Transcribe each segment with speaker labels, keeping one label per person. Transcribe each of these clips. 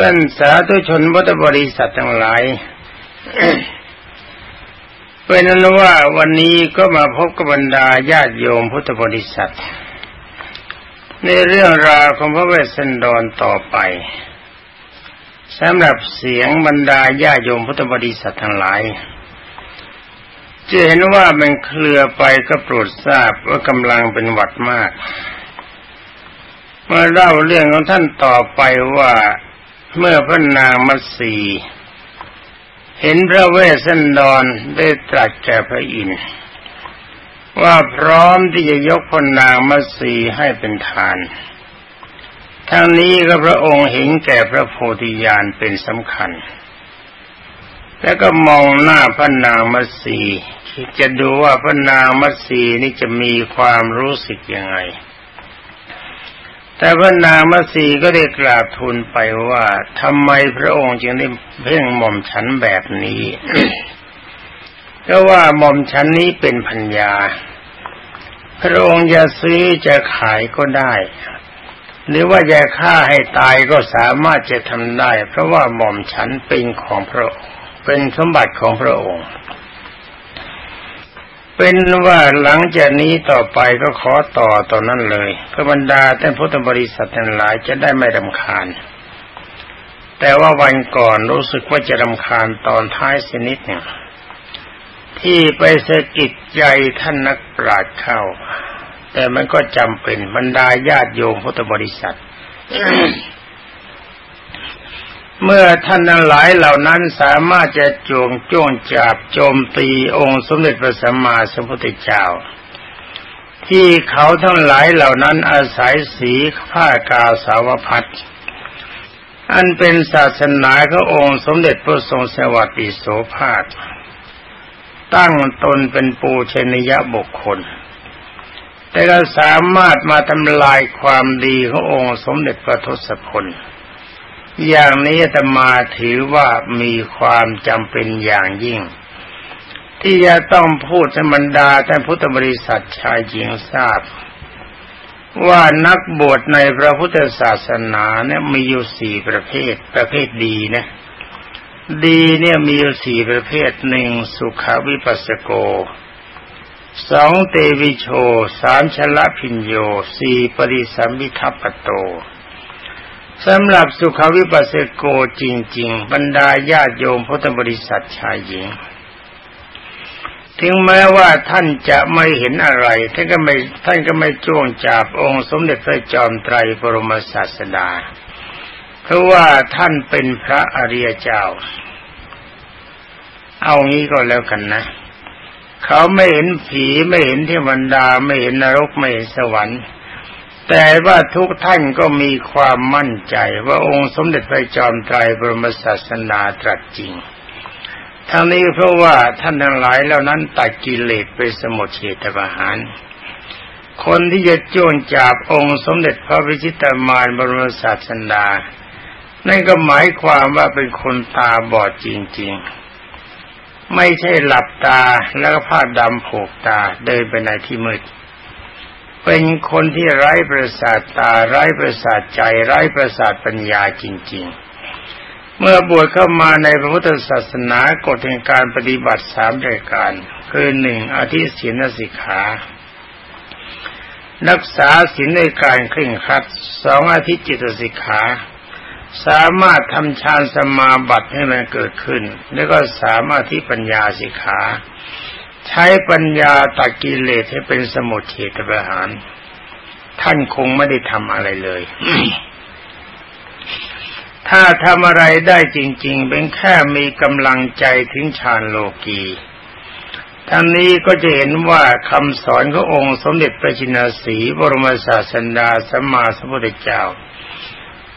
Speaker 1: ท่านสาธุชนพุทธบริษัททั้งหลายเป็นนั้นว่าวันนี้ก็มาพบกับบรรดาญาติโยมพุทธบริษัท ในเรื่องราวของพระเวสสันดรต่อไปสำหรับเสียงบรรดาญาโยมพุทธบริษัททั้งหลายจะเห็นว่ามันเคลือไปก็โปรดทราบว่ากำลังเป็นหวัดมาก เมื่อเล่าเรื่องของท่านต่อไปว่า เมื่อพระนางมัสีเห็นพระเวสสันดรได้ตรัสแก่พระอินทร์ว่าพร้อมที่จะยกพระนางมัสีให้เป็นทาน ทั้งนี้ก็พระองค์เห็นแก่พระโพธิญาณเป็นสำคัญ แล้วก็มองหน้าพระนางมัสีจะดูว่าพระนางมัสีนี่จะมีความรู้สึกยังไง แต่พระนางมัสีก็ได้กราบทูลไปว่าทำไมพระองค์จึงได้เพ่งหม่อมฉันแบบนี้ก็ว่าหม่อมฉันนี้เป็นพัญญา พระองค์จะซื้อจะขายก็ได้ หรือว่าจะฆ่าให้ตายก็สามารถจะทำได้ เพราะว่าหม่อมฉันเป็นของพระองค์เป็นสมบัติของพระองค์ เป็นว่าหลังจากนี้ต่อไปก็ขอต่อตอนนั้นเลยเพื่อบรรดาท่านพุทธบริษัททั้งหลายจะได้ไม่รำคาญ แต่ว่าวันก่อนรู้สึกว่าจะรำคาญตอนท้ายสนิดเนี่ยที่ไปสะกิดใจท่านนักปราชญ์เข้า แต่มันก็จำเป็นบรรดาญาติโยมพุทธบริษัท เมื่อท่านทั้งหลายเหล่านั้นสามารถจะโจงจ้วงจับโจมตีองค์สมเด็จพระสัมมาสัมพุทธเจ้า ที่เขาทั้งหลายเหล่านั้นอาศัยสีผ้ากาสาวพัดอันเป็นศาสนาขององค์สมเด็จพระทรงสวัสดิโสภาคตั้งตนเป็นปูชนียบุคคล แต่ก็สามารถมาทำลายความดีขององค์สมเด็จพระทศพล อย่างนี้ตมาถือว่ามีความจำเป็นอย่างยิ่ง ที่จะต้องพูดให้บรรดาท่านพุทธบริษัทชายหญิงทราบ ว่านักบวชในพระพุทธศาสนาเนี่ยมีอยู่สี่ประเภท ประเภทดีนะ ดีเนี่ยมีอยู่สี่ประเภทหนึ่งสุขวิปัสสโกสองเตวิโชสามชละพิญโยสี่ปริสัมมิทัปโต สำหรับสุขวิปัสสโกจริง ๆ บรรดาญาติโยมพุทธบริษัทชายหญิง ถึงแม้ว่าท่านจะไม่เห็นอะไร ท่านก็ไม่ท่านก็ไม่จ้วงจับองค์สมเด็จพระจอมไตรบรมศาสดา เพราะว่าท่านเป็นพระอริยเจ้า เอางี้ก็แล้วกันนะ เขาไม่เห็นผีไม่เห็นเทวดาไม่เห็นนรกไม่เห็นสวรรค์ แต่ว่าทุกท่านก็มีความมั่นใจว่าองค์สมเด็จพระจอมไตรบรมศาสนาตรัสจริง ทั้งนี้เพราะว่าท่านทั้งหลายเหล่านั้นตัดกิเลสไปสมุทเฉตประหาร คนที่จะจ้วงจับองค์สมเด็จพระวิชิตามารบรมศาสนานั่นก็หมายความว่าเป็นคนตาบอดจริง ๆ ไม่ใช่หลับตาแล้วก็ผ้าดำผูกตาเดินไปในที่มืด เป็นคนที่ไร้ประสาทตาไร้ประสาทใจไร้ประสาทปัญญาจริง ๆ เมื่อบวชเข้ามาในพระพุทธศาสนากฎแห่งการปฏิบัติสามรายการ คือหนึ่งอธิศีนสิกขารักษาศีลในการเคร่งครัดสองอธิจิตสิกขา สามารถทำฌานสมาบัติให้มันเกิดขึ้น แล้วก็สามารถที่ปัญญาสิกขา ใช้ปัญญาตัดกิเลสให้เป็นสมุทเฉตประหาร ท่านคงไม่ได้ทำอะไรเลย ถ้าทำอะไรได้จริง ๆ เป็นแค่มีกำลังใจถึงฌานโลกีทั้งนี้ก็จะเห็นว่าคำสอนขององค์สมเด็จพระจินสีบรมศาสดาสัมมาสัมพุทธเจ้า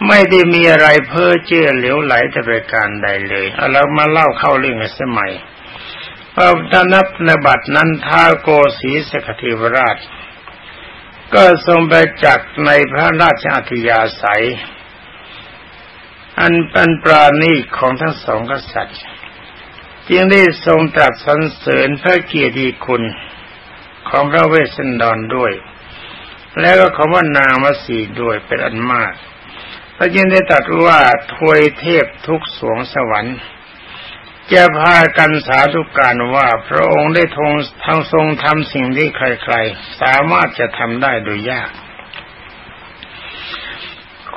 Speaker 1: ไม่ได้มีอะไรเพ้อเจ้อเหลวไหลแต่ประการใดเลย เอาเรามาเล่าเข้าเรื่องสมัย พระธนับในบัตรนั้นท้าโกศีสกทิวราช ก็ทรงไปจักในพระราชอัธยาศัย อันเป็นปราณีของทั้งสองกษัตริย์ จึงได้ทรงตรัสสรรเสริญพระเกียรติคุณของพระเวสสันดรด้วย แล้วก็ขอว่านางมัสีด้วยเป็นอันมากพระจินได้ตรัสว่าทวยเทพทุกสวงสวรรค์ จะพากันสาธุการว่าพระองค์ได้ทงทางทรงทำสิ่งที่ใครๆ สามารถจะทำได้โดยยาก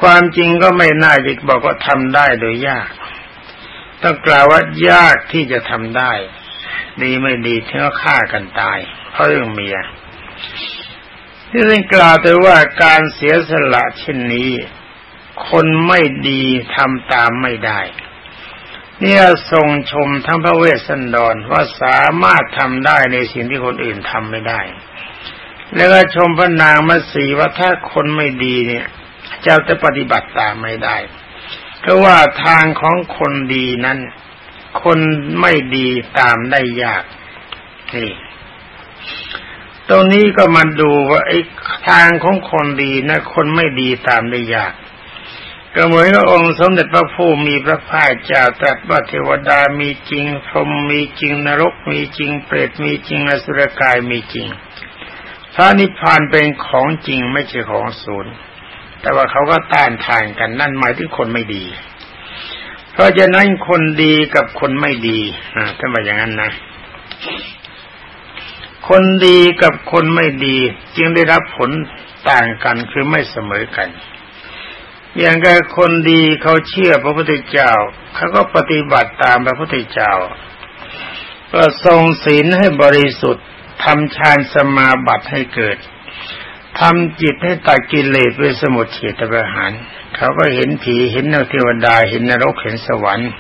Speaker 1: ความจริงก็ไม่น่าจะบอกว่าทำได้โดยยากต้องกล่าวว่ายากที่จะทำได้ ดีไม่ดีเท่าฆ่ากันตายเพราะเรื่องเมียที่ได้กล่าวแต่ว่าการเสียสละเช่นนี้ คนไม่ดีทำตามไม่ได้ เนี่ยทรงชมทั้งพระเวสสันดรว่าสามารถทำได้ในสิ่งที่คนอื่นทำไม่ได้ แล้วก็ชมพระนางมาสีว่าถ้าคนไม่ดีเนี่ย จะจะปฏิบัติตามไม่ได้เพราะว่าทางของคนดีนั้น คนไม่ดีตามได้ยากนี่ตรงนี้ก็มาดูว่าไอ้ทางของคนดีนะคนไม่ดีตามได้ยาก ก็เหมือนกับองค์สมเด็จพระผู้มีพระภาคเจ้าตรัสว่าเทวดามีจริงพรหมมีจริงนรกมีจริง เปรตมีจริงอสุรกายมีจริง พระนิพพานเป็นของจริงไม่ใช่ของศูนย์แต่ว่าเขาก็ต้านทานกันนั่นหมายถึงคนไม่ดี เพราะฉะนั้นคนดีกับคนไม่ดีอ่าถ้ามาอย่างนั้นนะคนดีกับคนไม่ดี จึงได้รับผลต่างกันคือไม่เสมอกัน อย่างกับคนดีเขาเชื่อพระพุทธเจ้าเขาก็ปฏิบัติตามพระพุทธเจ้า ก็ทรงศีลให้บริสุทธิ์ทำฌานสมาบัติให้เกิดทำจิตให้ตัดกิเลสเป็นสมุทเฉตประหารเขาก็เห็นผีเห็นนเทวดาเห็นนรกเห็นสวรรค์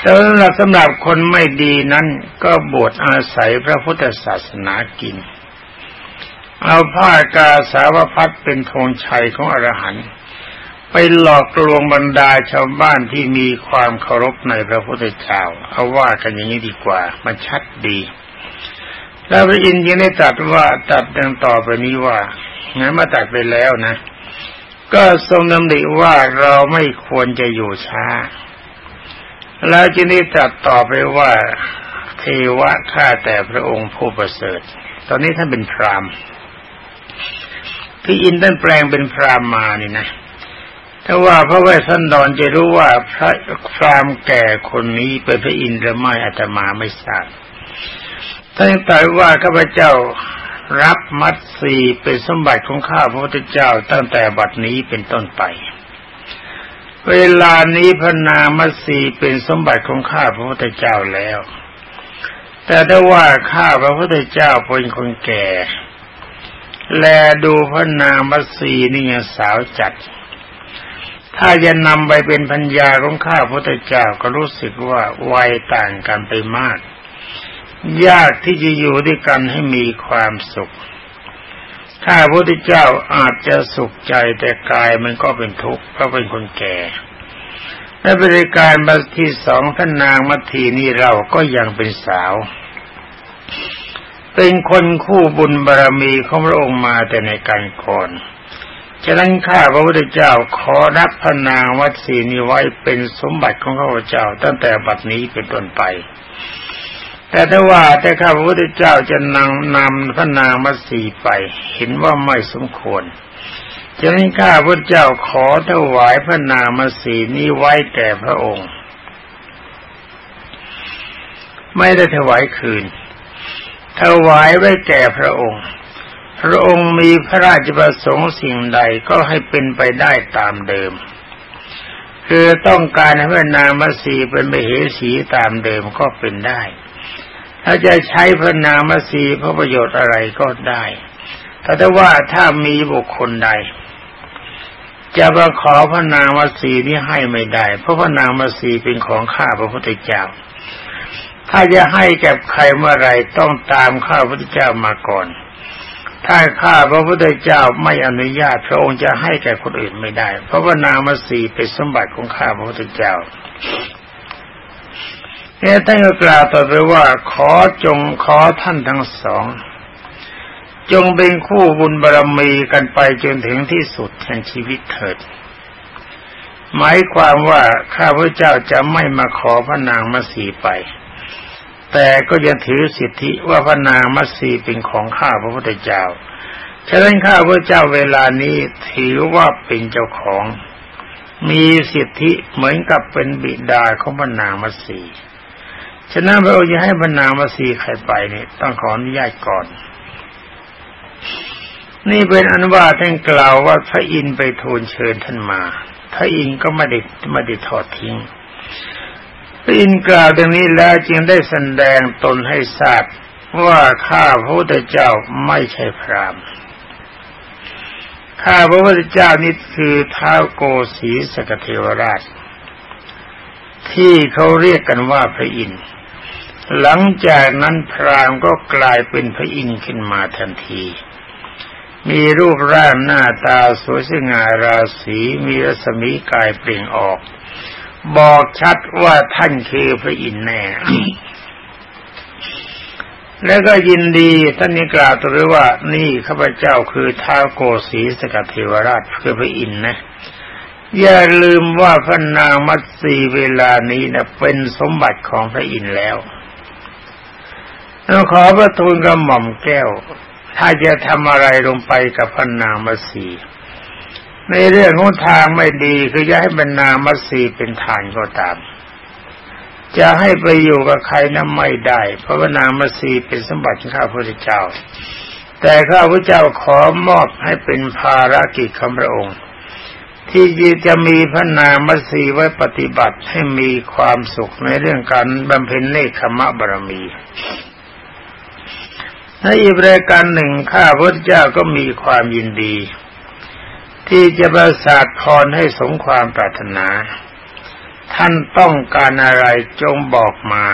Speaker 1: แต่สำหรับสำหรับคนไม่ดีนั้นก็บวชอาศัยพระพุทธศาสนากิน เอาผ้ากาสาวพัดเป็นธงชัยของอรหันต์ ไปหลอกลวงบรรดาชาวบ้านที่มีความเคารพในพระพุทธเจ้าเอาว่ากันอย่างนี้ดีกว่า มันชัดดีแล้วพระอินทร์ยังได้ตรัสว่าตัดดังต่อไปนี้ว่างั้นมาตัดไปแล้วนะ ก็ทรงดำริว่าเราไม่ควรจะอยู่ช้า แล้วจึงได้ตรัสต่อไปว่าเทวะข้าแต่พระองค์ผู้ประเสริฐ ตอนนี้ท่านเป็นพรามที่อินท่านแปลงเป็นพรามมานี่นะ ถ้าว่าพระเวสสันดรจะรู้ว่าพระพรามแก่คนนี้เป็นพระอินทร์หรือไม่อาตมาไม่ทราบท่านตรัสว่าข้าพเจ้ารับมัดสีเป็นสมบัติของข้าพระพุทธเจ้าตั้งแต่บัดนี้เป็นต้นไป เวลานี้พระนามัสีเป็นสมบัติของข้าพระพุทธเจ้าแล้ว แต่ถ้าว่าข้าพระพุทธเจ้าเป็นคนแก่ แลดูพระนามัสีนี่ยังสาวจัด ถ้าจะนำไปเป็นพัญญาของข้าพระพุทธเจ้าก็รู้สึกว่าวัยต่างกันไปมาก ยากที่จะอยู่ด้วยกันให้มีความสุขถ้าพระพุทธเจ้าอาจจะสุขใจแต่กายมันก็เป็นทุกข์เพราะเป็นคนแก่และบริการบัที่สองท่านนางมัทีนี่เราก็ยังเป็นสาว เป็นคนคู่บุญบารรมีของพระองค์มาแต่ในการก่อน ฉะนั้นข้าพระพุทธเจ้าขอรับพระนางวัดสีนี้ไว้เป็นสมบัติของข้าพเจ้า ตั้งแต่บัดนี้เป็นต้นไป แต่ถ้าว่าแต่ข้าพระพุทธเจ้าจะนำนำพระนางมาสีไป เห็นว่าไม่สมควรฉะนั้นข้าพระเจ้าขอถวายพระนางมาสีนี้ไว้แก่พระองค์ ไม่ได้ถวายคืนถวายไว้แก่พระองค์ พระองค์มีพระราชประสงค์สิ่งใดก็ให้เป็นไปได้ตามเดิม คือต้องการให้พระนางมาสีเป็นไปเหสีตามเดิมก็เป็นได้ ถ้าจะใช้พระนามสีพระประโยชน์อะไรก็ได้แต่ถ้าว่าถ้ามีบุคคลใด จะมาขอพระนามสีนี้ให้ไม่ได้ เพราะพระนามสีเป็นของข้าพระพุทธเจ้า ถ้าจะให้แก่ใครเมื่อไรต้องตามข้าพระพุทธเจ้ามาก่อน ถ้าข้าพระพุทธเจ้าไม่อนุญาตพระองค์จะให้แก่คนอื่นไม่ได้ เพราะว่านามสีเป็นสมบัติของข้าพระพุทธเจ้าเนี่ยท่านก็กล่าวต่อไปว่าขอจงขอท่านทั้งสอง จงเป็นคู่บุญบารรมีกันไปจนถึงที่สุดแห่งชีวิตเถิด หมายความว่าข้าพระเจ้าจะไม่มาขอพระนางมัสีไป แต่ก็ยังถือสิทธิว่าพระนางมัสีเป็นของข้าพระพุทธเจ้า ฉะนั้นข้าพระเจ้าเวลานี้ถือว่าเป็นเจ้าของ มีสิทธิเหมือนกับเป็นบิดาของบรรณามัสีฉะนั้นพระองค์จะให้บรรณามัสีใครไปเนี่ยต้องขออนุญาตก่อน นี่เป็นอันว่าท่านกล่าวว่าพระอินไปทูลเชิญท่านมาพระอินก็ไม่ได้ไม่ได้ทอดทิ้ง พระอินกล่าวดังนี้แล้วจึงได้แสดงตนให้ทราบว่าข้าพระพุทธเจ้าไม่ใช่พรามข้าพระพุทธเจ้านี่คือท้าวโกสีสกเทวราช ที่เขาเรียกกันว่าพระอินทร์หลังจากนั้นพรามก็กลายเป็นพระอินทร์ขึ้นมาทันที มีรูปร่างหน้าตาสวยสง่าราศีมีรัศมีกายเปล่งออก บอกชัดว่าท่านคือพระอินทร์แน่แล้วก็ยินดีท่านนี้กล่าวตัวว่า นี่ข้าพเจ้าคือท้าวโกสีสกัดเทวราชคือพระอินทร์นะ อย่าลืมว่าพระนางมัตสีเวลานี้นะเป็นสมบัติของพระอินทร์แล้วเราขอพระทูลกระหม่อมแก้ว ถ้าจะทำอะไรลงไปกับพระนางมัตสี ในเรื่องของทางไม่ดีคือจะให้บรรณามัสีเป็นฐานก็ตาม จะให้ไปอยู่กับใครนั้นไม่ได้ เพราะว่านางมัสีเป็นสมบัติของข้าพระเจ้า แต่ข้าพระเจ้าขอมอบให้เป็นภารกิจของพระองค์ ที่จะมีพระนามัสีไว้ปฏิบัติให้มีความสุขในเรื่องการบำเพ็ญเนคขมะบารมีในอีกรายการหนึ่งข้าพระเจ้าก็มีความยินดี ที่จะประสาทพรให้สมความปรารถนา ท่านต้องการอะไรจงบอกมา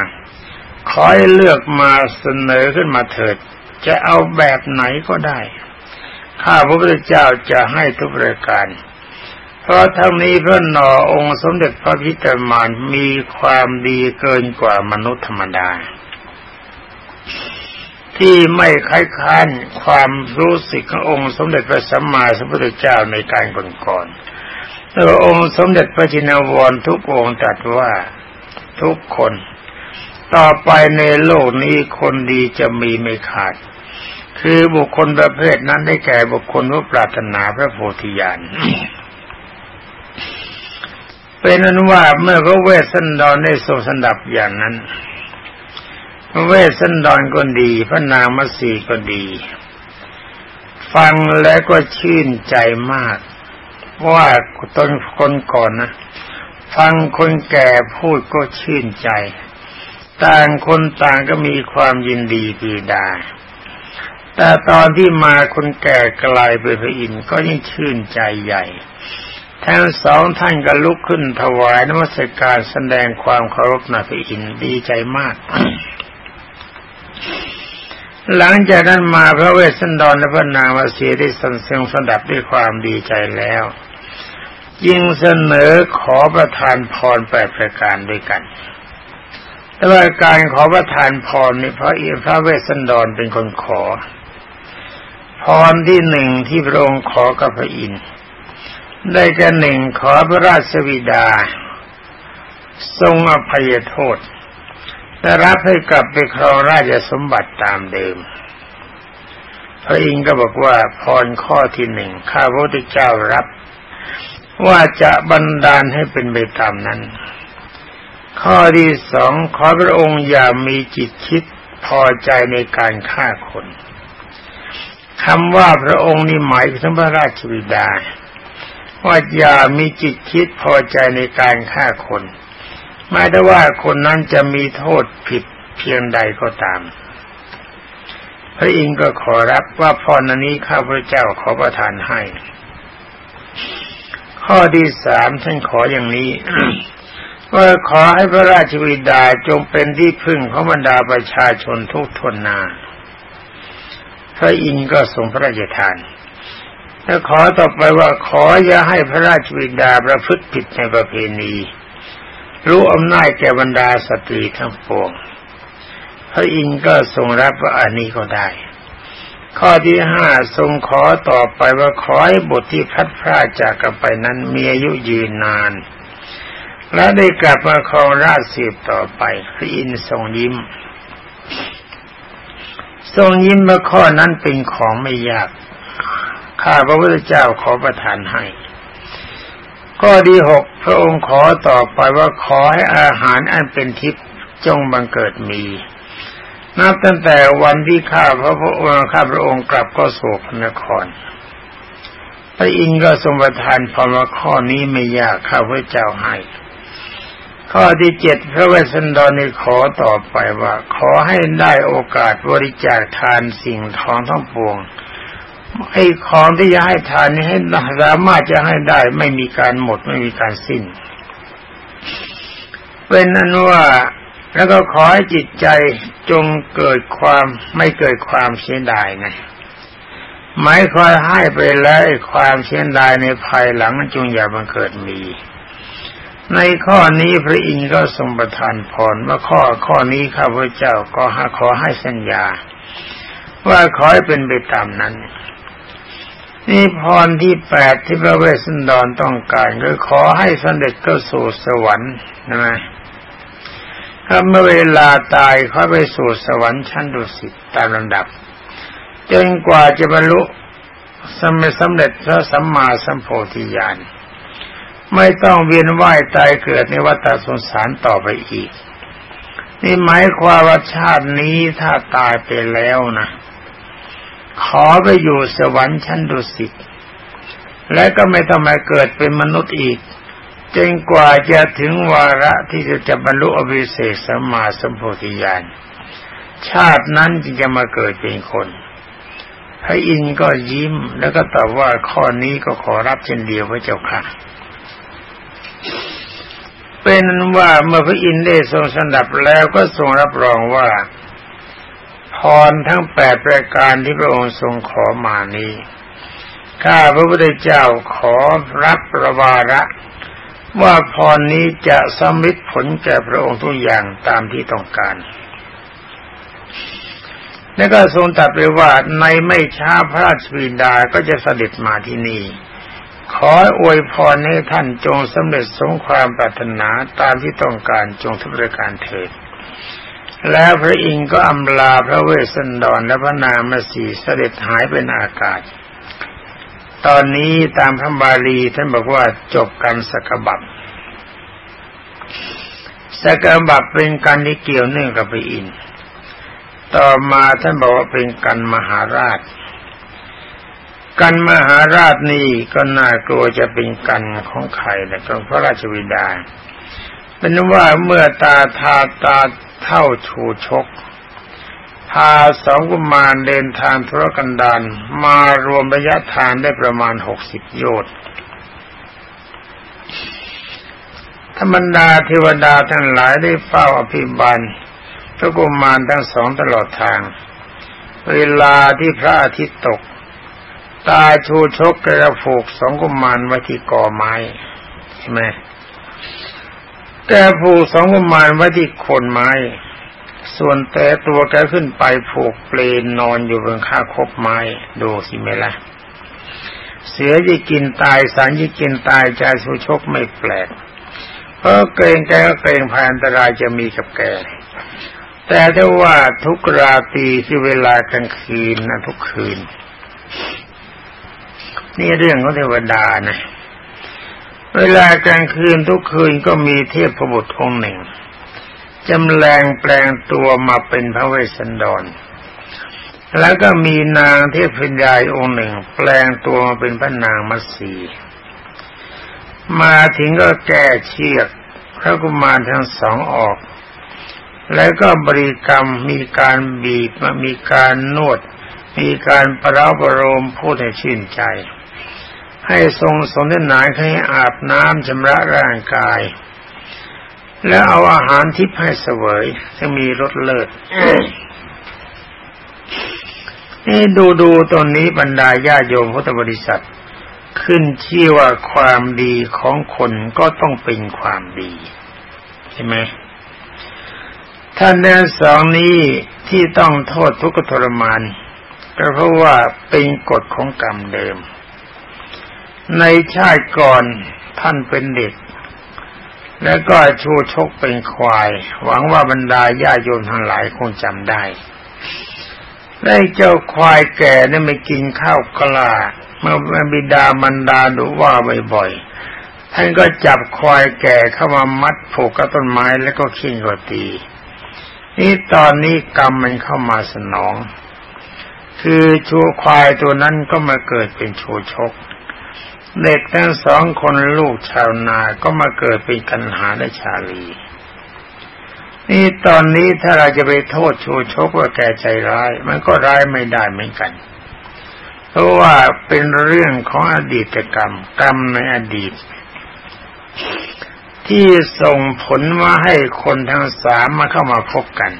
Speaker 1: ขอให้เลือกมาเสนอขึ้นมาเถิด จะเอาแบบไหนก็ได้ ข้าพระพุทธเจ้าจะให้ทุกรายการ เพราะทั้งนี้พระนอองค์สมเด็จพระพิตรมานมีความดีเกินกว่ามนุษย์ธรรมดา ที่ไม่คล้ายค้านความรู้สึกขององค์สมเด็จพระสัมมาสัมพุทธเจ้าในการก่อนๆตัวองค์สมเด็จพระจินวรทุกองค์ตรัสว่าทุกคน ต่อไปในโลกนี้คนดีจะมีไม่ขาด คือบุคคลประเภทนั้นได้แก่บุคคลผู้ปรารถนาพระโพธิญาณเป็นนั้นว่าเมื่อเขาเวสสันดรได้ทรงสันดับอย่างนั้น เวสสันดรก็ดี พระนางมัสีก็ดี ฟังแล้วก็ชื่นใจมาก ว่าตนคนก่อนนะ ฟังคนแก่พูดก็ชื่นใจ ต่างคนต่างก็มีความยินดีปีดา แต่ตอนที่มาคนแก่กลายเป็นพระอินทร์ก็ยิ่งชื่นใจใหญ่ทั้งสองท่านก็ลุกขึ้นถวายนมัสการแสดงความเคารพนาพระอินทร์ดีใจมาก หลังจากนั้นมาพระเวสสันดรและพระนางมัทรีได้สันเซิงสดับด้วยความดีใจแล้วยิงเสนอขอประทานพรแปดประการด้วยกัน แต่ว่าการขอประทานพรนี่พระอิพระเวสสันดรเป็นคนขอ พรที่หนึ่งที่พระองค์ขอกับพระอินทร์ได้แก่หนึ่งขอพระราชบิดา ทรงอภัยโทษ แต่รับให้กลับไปครองราชสมบัติตามเดิม พระอินทร์ก็บอกว่าพรข้อที่หนึ่งข้าพระพุทธเจ้ารับ ว่าจะบันดาลให้เป็นไปตามนั้น ข้อที่สองขอพระองค์อย่ามีจิตคิดพอใจในการฆ่าคนคำว่าพระองค์นี่หมายถึงพระราชวิดาว่าอย่ามีจิตคิดพอใจในการฆ่าคน ไม่ได้ว่าคนนั้นจะมีโทษผิดเพียงใดก็ตาม พระอินทร์ก็ขอรับว่าพรนี้ข้าพระเจ้าขอประทานให้ ข้อที่สามท่านขออย่างนี้ว่าขอให้พระราชวิดาจงเป็นที่พึ่งของบรรดาประชาชนทุกทนนา พระอินทร์ก็ทรงพระราชทานแล้วขอต่อไปว่าขออย่าให้พระราชวิดาประพฤติผิดในประเพณี รู้อำนาจแก่บรรดาสตรีทั้งปวงพระอินทร์ก็ทรงรับว่าอันนี้ก็ได้ ข้อที่ห้าทรงขอต่อไปว่าขอให้บุตรที่พัดพลาดจากกันไปนั้นมีอายุยืนนาน และได้กลับมาครองราชสืบต่อไปพระอินทร์ทรงยิ้ม ทรงยิ้มเมื่อข้อนั้นเป็นของไม่ยากข้าพระพุทธเจ้าขอประทานให้ ข้อที่หกพระองค์ขอต่อไปว่าขอให้อาหารอันเป็นทิพย์จงบังเกิดมี นับตั้งแต่วันที่ข้าพระพุทธข้าพระองค์กลับก็สู่พระนครพระอินทร์ก็ทรงประทานพรว่าข้อนี้ไม่ยากข้าพระเจ้าให้ ข้อที่เจ็ดพระเวสสันดรนี่ขอต่อไปว่า ขอให้ได้โอกาสบริจาคทานสิ่งทองทั้งปวง ไอ้ของที่จะให้ทานนี้ให้สามารถจะให้ได้ ไม่มีการหมดไม่มีการสิ้น เป็นนั้นว่าแล้วก็ขอให้จิตใจจงเกิดความไม่เกิดความเสียดายนะหมายความให้ไปแล้วความเสียดายในภายหลังจงอย่าบังเกิดมี ในข้อนี้พระอินทร์ก็ทรงประทานพรว่าข้อข้อนี้ข้าพเจ้าก็ขอให้สัญญา ว่าขอให้เป็นไปตามนั้น นี่พรที่แปดที่พระเวสสันดรต้องการคือขอให้สำเร็จเข้าสู่สวรรค์นะถ้าเมื่อเวลาตายเขาไปสู่สวรรค์ชั้นดุสิตตามลำดับจนกว่าจะบรรลุสำเร็จสำเร็จพระสัมมาสัมโพธิญาณไม่ต้องเวียนว่ายตายเกิดในวัฏสงสารต่อไปอีก นี่หมายความว่าชาตินี้ถ้าตายไปแล้วนะ ขอไปอยู่สวรรค์ชั้นดุสิตและก็ไม่ต้องมาเกิดเป็นมนุษย์อีกจนกว่าจะถึงวาระที่จะจะบรรลุอภิเศษสัมมาสัมโพธิญาณชาตินั้นจึงจะมาเกิดเป็นคนพระอินทร์ก็ยิ้มแล้วก็ตอบว่าข้อนี้ก็ขอรับเช่นเดียวพระเจ้าค่ะ เป็นว่าเมื่อพระอินทร์ได้ทรงสนับแล้วก็ทรงรับรองว่า รทั้งแปดประการที่พระองค์ทรงขอมานี้ข้าพระพุทธเจ้าขอรับประวาระ ว่าพรนี้จะสมิทผลแก่พระองค์ทุกอย่างตามที่ต้องการแล้วก็ทรงตัดไปว่าในไม่ช้าพระราชบิดาก็จะเสด็จมาที่นี่ ขออวยพรให้ท่านจงสำเร็จสงความปรารถนาตามที่ต้องการจงทุกประการเถิด แล้วพระอินทร์ก็อำลาพระเวสสันดรและพระนางมาสีเสด็จหายเป็นอากาศ ตอนนี้ตามพระบาลีท่านบอกว่าจบการสกบับสกบับเป็นการที่เกี่ยวเนื่องกับพระอินทร์ต่อมาท่านบอกว่าเป็นการมหาราช กันมหาราชนี่ก็น่ากลัวจะเป็นกันของใครนะของพระราชวิดาเป็นว่าเมื่อตาทาตา เท่าชูชก พาสองกุมารเดินทางธุรกันดารมารวมระยะทางได้ประมาณหกสิบโยชน์ธรรมดาเทวดาทั้งหลายได้เฝ้าอภิบาลพระกุมารทั้งสองตลอดทาง เวลาที่พระอาทิตย์ตก ตาชูชกกระผูกสองกุมารไว้ที่กอไม้ใช่ไหม แกผูกสองกุมารไว้ที่โคนไม้ ส่วนแต่ตัวแกขึ้นไปผูกเปลนนอนอยู่บนข้าคบไม้ดูสิเมล่ะเสือจะกินตายสารจะกินตายใจสุชกไม่แปลกเพราะเกรงแกก็เกรงภัยอันตรายจะมีกับแก แต่ถ้าว่าทุกราตรีที่เวลากลางคืนนะทุกคืน นี่เรื่องของเทวดานะ เวลากลางคืนทุกคืนก็มีเทพพบุตรองค์หนึ่งจำแรงแปลงตัวมาเป็นพระเวสสันดร แล้วก็มีนางเทพพิญายองค์หนึ่ง แปลงตัวมาเป็นพระนางมัสี มาถึงก็แก้เชือกพระกุมารทั้งสองออก แล้วก็บริกรรมมีการบีบมีการนวด มีการประราบรมพูดให้ชื่นใจ ให้ทรงสนทนาให้อาบน้ำชำระร่างกาย แล้วเอาอาหารทิพย์ให้เสวยจะมีรสเลิศนี่ดูดูตรงนี้บรรดาญาโยมพุทธบริษัท ขึ้นชื่อว่าความดีของคนก็ต้องเป็นความดีใช่ไหมท่านแดนสองนี้ที่ต้องโทษทุกข์ทรมานก็เพราะว่าเป็นกฎของกรรมเดิม ในชาติก่อนท่านเป็นเด็ก แล้วก็ชูชกเป็นควาย หวังว่าบรรดาญาโยมทั้งหลายคงจำได้ ได้เจ้าควายแก่นี่ไม่กินข้าวกล้าเมื่อบิดามันดาดูว่าบ่อยๆท่านก็จับควายแก่เข้ามามัดผูกกับต้นไม้แล้วก็ขิ้งก็ตีนี่ตอนนี้กรรมมันเข้ามาสนอง คือชูควายตัวนั้นก็มาเกิดเป็นชูชก เด็กทั้งสองคนลูกชาวนาก็มาเกิดเป็นกันหาและชาลี นี่ตอนนี้ถ้าเราจะไปโทษชูชกว่าแกใจร้าย มันก็ร้ายไม่ได้เหมือนกัน เพราะว่าเป็นเรื่องของอดีตกรรม กรรมในอดีต ที่ส่งผลมาให้คนทั้งสามมาเข้ามาพบกัน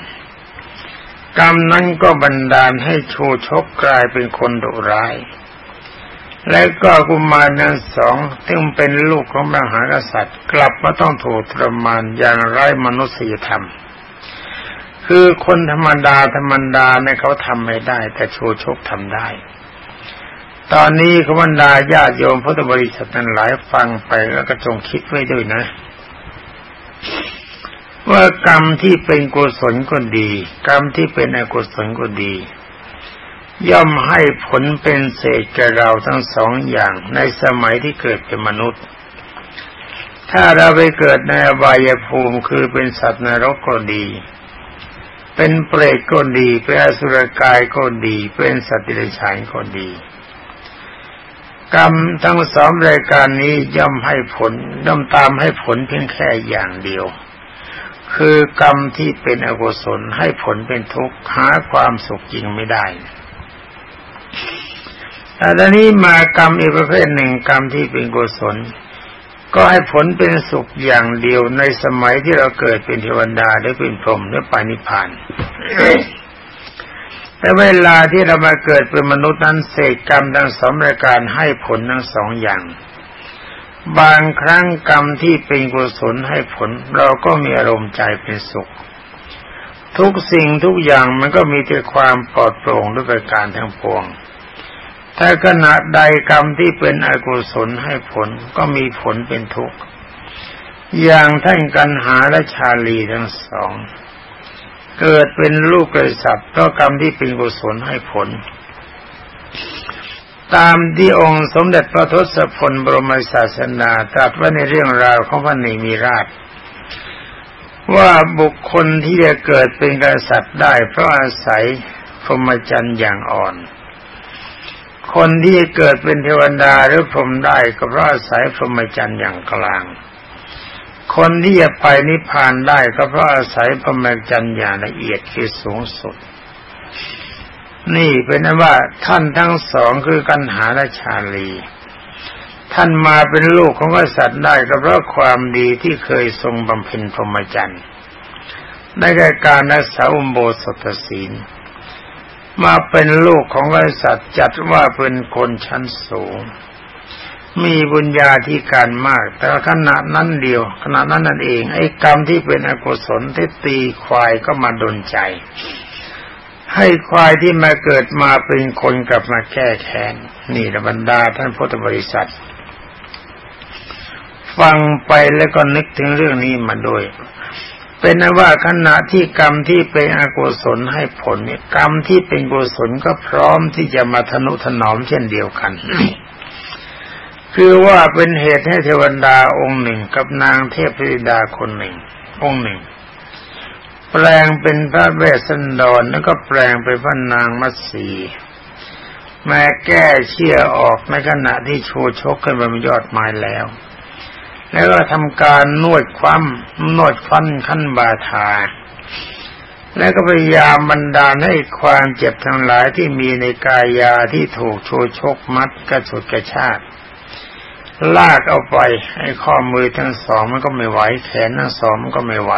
Speaker 1: กรรมนั้นก็บันดาลให้ชูชกกลายเป็นคนดุร้าย และก็กุมารนั้นสองซึ่งเป็นลูกของมหากษัตริย์ กลับมาต้องถูกทรมานอย่างไร้มนุษยธรรม คือคนธรรมดาธรรมดาเนี่ยเขาทำไม่ได้ แต่โชูชกทำได้ ตอนนี้ขบันดาญาติโยมพุทธบริษัทนั้นหลายฟังไปแล้วก็จงคิดไว้ด้วยนะ ว่ากรรมที่เป็นกุศลก็ดี กรรมที่เป็นอกุศลก็ดี ย่อมให้ผลเป็นเศษแก่เราทั้งสองอย่างในสมัยที่เกิดเป็นมนุษย์ ถ้าเราไปเกิดในอบายภูมิคือเป็นสัตว์นรกก็ดี เป็นเปรตก็ดีเป็นอสุรกายก็ดี เป็นสัตว์เดิบฉานก็ดี กรรมทั้งสองรายการนี้ย่อมให้ผลย่อมตามให้ผลเพียงแค่อย่างเดียว คือกรรมที่เป็นอกุศลให้ผลเป็นทุกข์หาความสุขจริงไม่ได้ อันนี้มากรรมอีกประเภทหนึ่งกรรมที่เป็นกุศล ก็ให้ผลเป็นสุขอย่างเดียวในสมัยที่เราเกิดเป็นเทวดาได้เป็นพรหมได้ปานิพานแต่เวลาที่เรามาเกิดเป็นมนุษย์นั้นเศษกรรมทั้งสองรายการให้ผลทั้งสองอย่าง บางครั้งกรรมที่เป็นกุศลให้ผล เราก็มีอารมณ์ใจเป็นสุข ทุกสิ่งทุกอย่างมันก็มีแต่ความปลอดโปร่งด้วยประการทั้งปวง ถ้าขณะใดกรรมที่เป็นอกุศลให้ผลก็มีผลเป็นทุกข์ อย่างท่านกันหาและชาลีทั้งสอง เกิดเป็นลูกกริย์เพราะกรรมที่เป็นกุศลให้ผล ตามที่องค์สมเด็จพระทศพลบรมศาสนาตรัสว่าในเรื่องราวของพระนิมีราชว่าบุคคลที่จะเกิดเป็นกษัตริย์ได้เพราะอาศัยพรหมจรรย์อย่างอ่อน คนที่เกิดเป็นเทวดาหรือพรหมได้ก็เพราะอาศัยพรหมจรรย์อย่างกลาง คนที่จะไปนิพพานได้ก็เพราะอาศัยพรหมจรรย์อย่างละเอียดคือสูงสุด นี่เป็นนว่าท่านทั้งสองคือกันหาและชาลี ท่านมาเป็นลูกของกษัตริย์ได้ก็เพราะความดีที่เคยทรงบำเพ็ญพรหมจรรย์ได้แก่การรักษาอุโบสถศีล มาเป็นลูกของกษัตริย์จัดว่าเป็นคนชั้นสูง มีบุญญาธิการมาก แต่ขณะนั้นเดียว ขณะนั้นนั่นเอง ไอ้กรรมที่เป็นอกุศลที่ตีควายก็มาดนใจ ให้ควายที่มาเกิดมาเป็นคนกลับมาแก้แค้นนี่ระบรรดาท่านพุทธบริษัท ฟังไปแล้วก็นึกถึงเรื่องนี้มาด้วย เป็นนว่าขณะที่กรรมที่เป็นอกุศลให้ผลเนี่ยกรรมที่เป็นกุศลก็พร้อมที่จะมาทนุถนอมเช่นเดียวกัน คือว่าเป็นเหตุให้เทวดาองค์หนึ่งกับนางเทพธิดาคนหนึ่ง องค์หนึ่ง แปลงเป็นพระเวสสันดรแล้วก็แปลงเป็นพระนางมัตสีแม่แก้เชี่ยออกในขณะที่โชชกขึ้นบนยอดไม้แล้ว แล้วก็ทำการนวดคว่ำนวดฟันขั้นบาทา แล้วก็พยายามบรรดาให้ความเจ็บทั้งหลายที่มีในกายาที่ถูกโชชกมัดกระสุดกระชากลากเอาไปไอ้ข้อมือทั้งสองมันก็ไม่ไหว แขนทั้งสองมันก็ไม่ไหว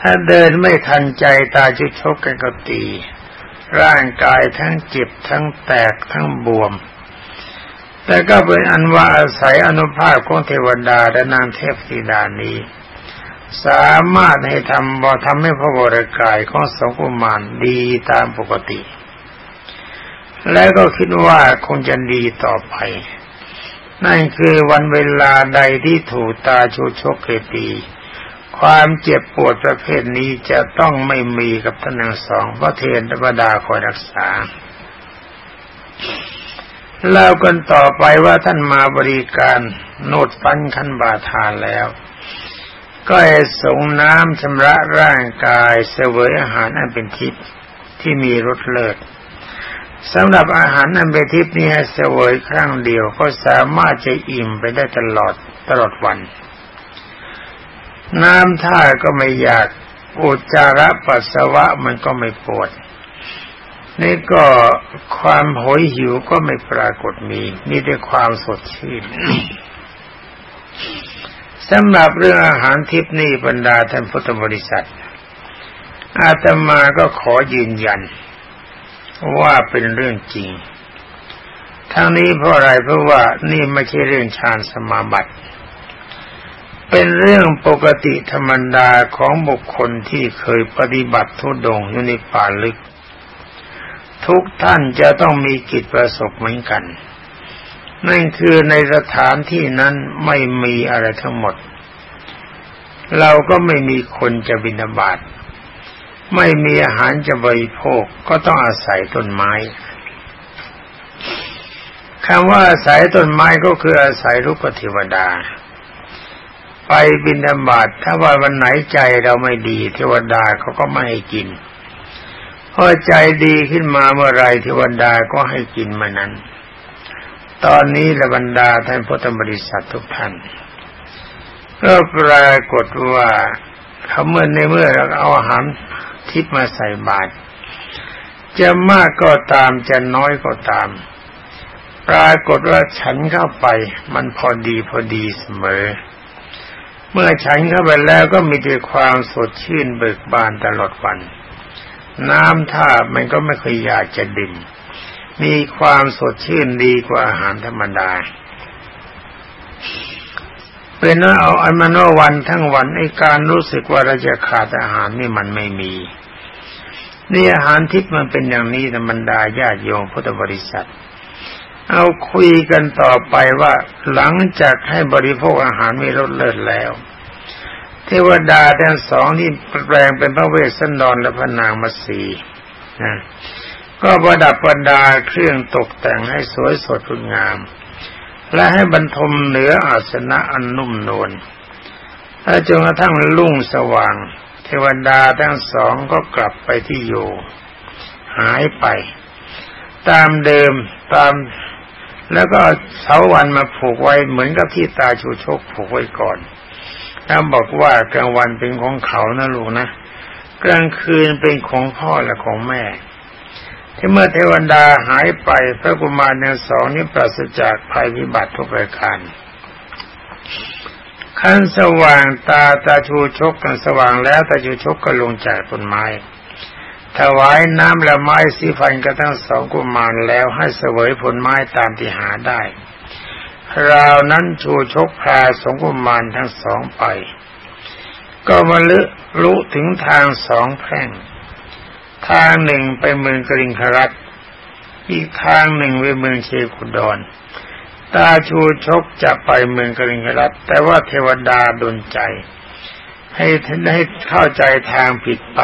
Speaker 1: ถ้าเดินไม่ทันใจตาจุชกกันก็ตี ร่างกายทั้งเจ็บทั้งแตกทั้งบวม แต่ก็เป็นอันว่าอาศัยอนุภาพของเทวดาและนางเทพธิดานี้ สามารถให้ทำบอทำให้พระบรกายของสองกุมารดีตามปกติ แล้วก็คิดว่าคงจะดีต่อไป นั่นคือวันเวลาใดที่ถูกตาชูชกเคตีความเจ็บปวดประเภทนี้จะต้องไม่มีกับท่านทั้งสองเพราะเทนธรรมดาคอยรักษา เล่ากันต่อไปว่าท่านมาบริการโนดฟันขันบาทานแล้ว ก็ให้สงน้ำชำระร่างกายเสวยอาหารอันเป็นทิพย์ที่มีรสเลิศสำหรับอาหารอันเป็นทิพย์นี้เสวยครั้งเดียวก็สามารถจะอิ่มไปได้ตลอดตลอดวัน น้ำท่าก็ไม่อยากอุจจาระปัสสาวะมันก็ไม่ปวด นี่ก็ความหอยหิวก็ไม่ปรากฏมีมีแต่ความสดชื่นสำหรับเรื่องอาหารทิพนี่บรรดาท่านพุทธบริษัท อาตมาก็ขอยืนยัน ว่าเป็นเรื่องจริง ทั้งนี้เพราะอะไรเพราะว่านี่ไม่ใช่เรื่องฌานสมาบัติ เป็นเรื่องปกติธรรมดาของบุคคลที่เคยปฏิบัติทุดงอยู่ในป่าลึก ทุกท่านจะต้องมีกิจประสบเหมือนกัน นั่นคือในสถานที่นั้นไม่มีอะไรทั้งหมด เราก็ไม่มีคนจะบินาบาตไม่มีอาหารจะบริโภคก็ต้องอาศัยต้นไม้คำว่าอาศัยต้นไม้ก็คืออาศัยลูกเทวดา ไปบินธบาตถ้าว่าวันไหนใจเราไม่ดี เทวดาเขาก็ไม่ให้กิน พอใจดีขึ้นมาเมื่อไรเทวดาก็ให้กินมานั้น ตอนนี้ละบรรดาท่านพุทธบริษัททุกท่านก็ปรากฏว่าเขาเมื่อในเมื่อเราเอาอาหารทิพมาใส่บาตรจะมากก็ตามจะน้อยก็ตาม ปรากฏว่าฉันเข้าไป มันพอดีพอดีเสมอ เมื่อฉันเข้าไปแล้วก็มีแต่ความสดชื่นเบิกบานตลอดวัน น้ำท่ามันก็ไม่เคยอยากจะดื่มมีความสดชื่นดีกว่าอาหารธรรมดา เป็นว่าเอาอันมโนวันทั้งวันไอการรู้สึกว่าเราจะขาดอาหารนี่มันไม่มี นี่อาหารทิพย์มันเป็นอย่างนี้ธรรมดาญาติโยมพุทธบริษัท เอาคุยกันต่อไปว่าหลังจากให้บริโภคอาหารไมีรสเลิศแล้ว เทวดาทั้งสองที่แปลงเป็นพระเวสสันดรและพระนางมาสีนะก็ประดับประดาเครื่องตกแต่งให้สวยสดงดงาม และให้บรรทมเหนืออาสนะอันนุ่มนวลถ้าจนกระทั่งลุ่งสว่าง เทวดาทั้งสองก็กลับไปที่อยู่ หายไป ตามเดิมตาม แล้วก็เสาวันมาผูกไว้เหมือนกับที่ตาชูชกผูกไว้ก่อน ถ้าบอกว่ากลางวันเป็นของเขานะลูกนะกลางคืนเป็นของพ่อและของแม่ที่เมื่อเทวดาหายไปพระกุมารทั้งสองนี้ปราศจากภัยพิบัติทุกประการขั้นสว่างตาตาชูชกกันสว่างแล้วตาชูชกก็ลงจากต้นไม้ถวายน้ำและไม้สีฟันกันทั้งสองกุมารแล้วให้เสวยผลไม้ตามที่หาได้ คราวนั้นชูชกพาสงกุมารทั้งสองไป ก็มาลึรู้ถึงทางสองแพร่ง ทางหนึ่งไปเมืองกริงครัตอีกทางหนึ่งไปเมืองเชคุดอนตาชูชกจะไปเมืองกริงครัตแต่ว่าเทวดาดนใจ ให้ให้เข้าใจทางผิดไป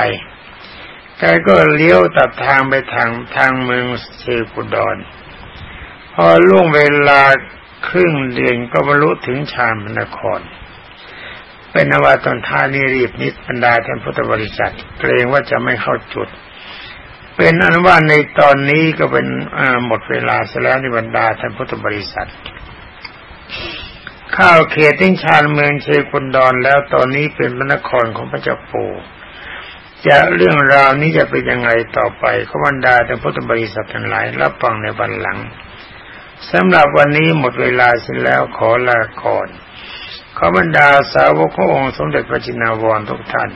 Speaker 1: แกก็เลี้ยวตัดทางไปทางทางเมืองเชคุดอนพอล่วงเวลา ครึ่งเดือนก็บรรลุถึงฌานมนคร เป็นนวาตอนท่านี้รีบนิดบรรดาท่านพุทธบริษัทเกรงว่าจะไม่เข้าจุด เป็นอนุวาในตอนนี้ก็เป็นหมดเวลาเสียแล้วในบรรดาท่านพุทธบริษัทข้าวเขตทิ้งชานเมืองเชคุนดอนแล้วตอนนี้เป็นพระนครของพระเจ้าปู่จะเรื่องราวนี้จะเป็นยังไงต่อไปขบรรดาท่านพุทธบริษัททั้งหลายรับฟังในวันหลัง สำหรับวันนี้หมดเวลาสร็จแล้วขอลาก่อน ขอบรรดาสาวกขององค์สมเด็จพระจินาวรทุกท่าน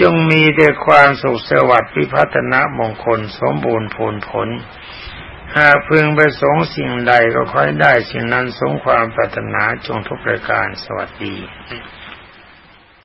Speaker 1: จงมีแต่ความสุขสวัสดิ์พิพัฒนะมงคลสมบูรณ์ผลผล หากพึงไปสงสิ่งใดก็ค่อยได้สิ่งนั้นสงความปรารถนาจงทุกประการสวัสดี